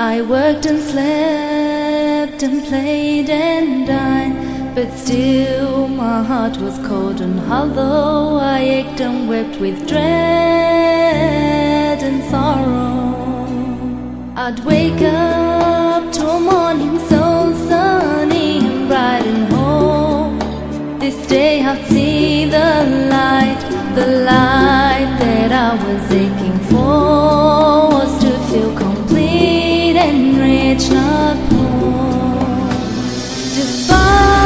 I worked and slept and played and dined, but still my heart was cold and hollow. I ached and wept with dread and sorrow. I'd wake up to a morning so sunny and bright and whole. This day I'd see the light, the light and rich, not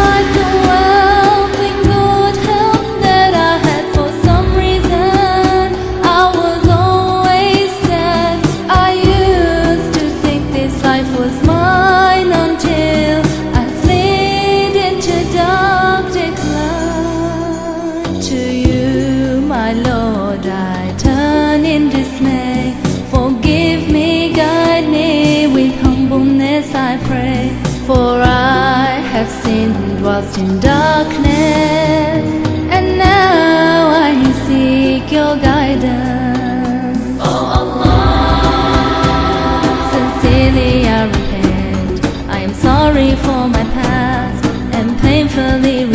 whilst in darkness, and now I seek your guidance. Oh Allah, sincerely I repent. I am sorry for my past and painfully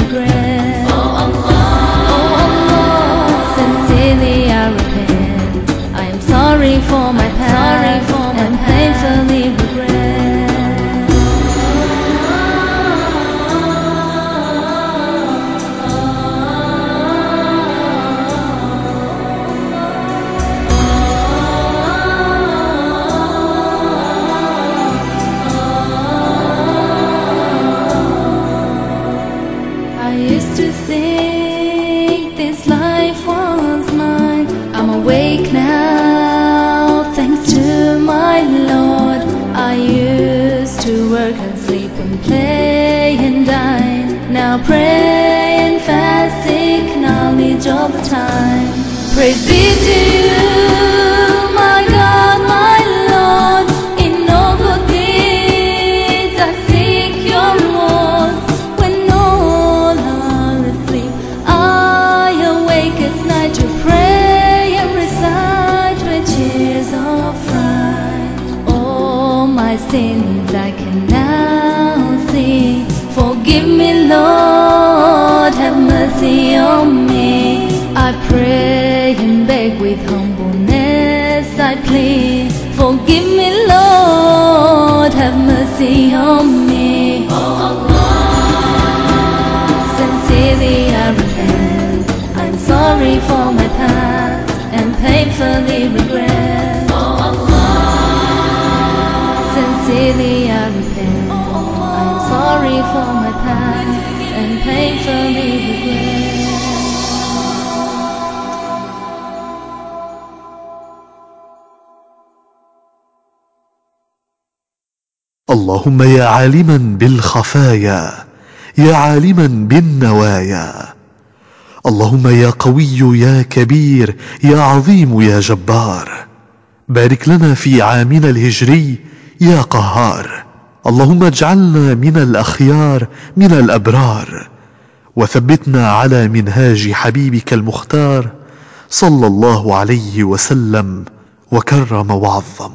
to work and sleep and play and dine. Now pray and fast, seek knowledge all the time. Praise be to you, my God, my Lord. In all good deeds I seek your rewards. When all are asleep, I awake at night to pray and recite with tears of fright. All my sins I on me. I pray and beg with humbleness I plead. Forgive me, Lord, have mercy on me. Oh Allah, sincerely I repent. I'm sorry for my past and painfully regret. Oh sincerely I repent. oh I'm sorry for my past and painfully اللهم يا عالما بالخفايا يا عالما بالنوايا. اللهم يا قوي يا كبير يا عظيم يا جبار. بارك لنا في عامنا الهجري يا قهار. اللهم اجعلنا من الأخيار من الأبرار. وثبتنا على منهاج حبيبك المختار صلى الله عليه وسلم وكرم وعظم.